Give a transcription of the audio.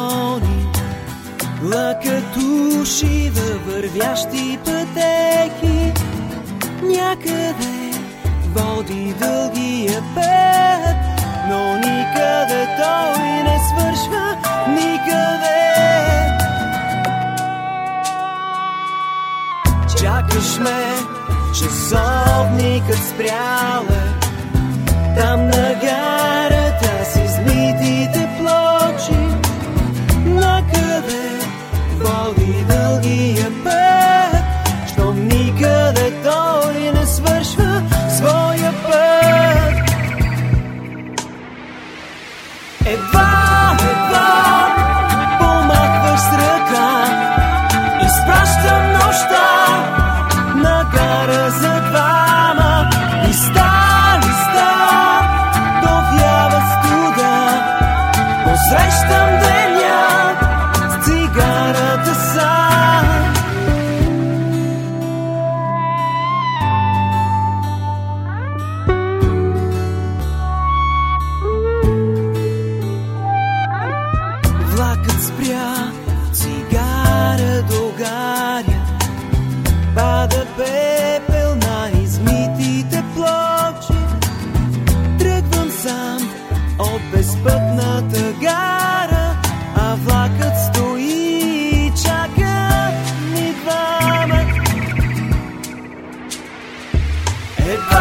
гони лъкът уши във вървящи пътеки. Някъде води дългия път, но никъде той не свършва, никъде. Чакаш ме, часовникът спрял спря, цигара догаря, пада пепел на измитите плочи. Тръгвам сам от безпътната гара, а влакът стои и чака ни двама. Едва